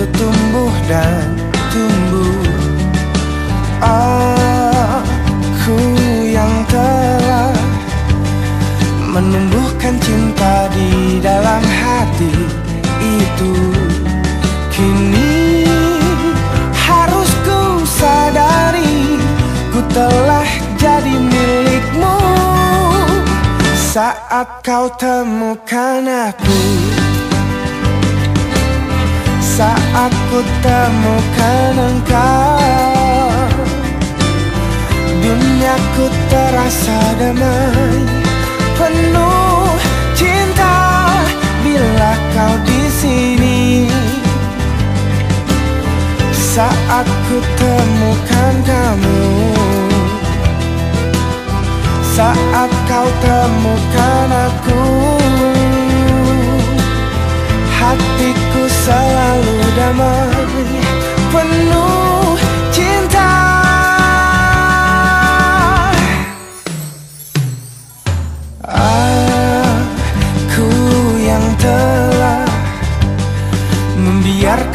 itu tumbuh dan tumbuh. Aku yang telah menumbuhkan cinta di dalam hati itu. Kini harus ku sadari ku telah jadi milikmu. Saat kau temukan aku Saat ku temukan engkau. Duniaku terasa damai Penuh cinta. Bila kau di sini Saat ku temukan kamu. Saat kau temukan aku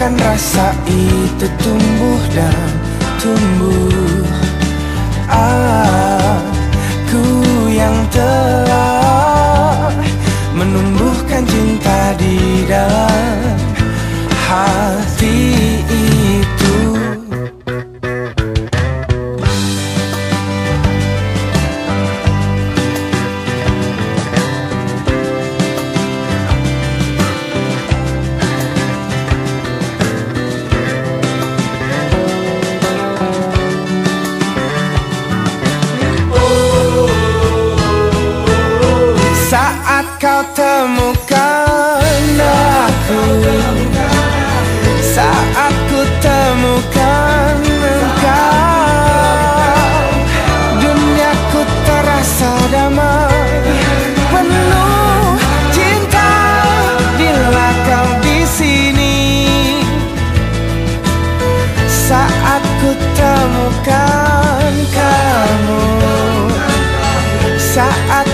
Membiarkan rasa itu tumbuh dan tumbuh. Aku temukan aku. Saat ku temukan engkau Duniaku terasa damai. Penuh cinta Bila kau di sini. Saat ku temukan kamu Saat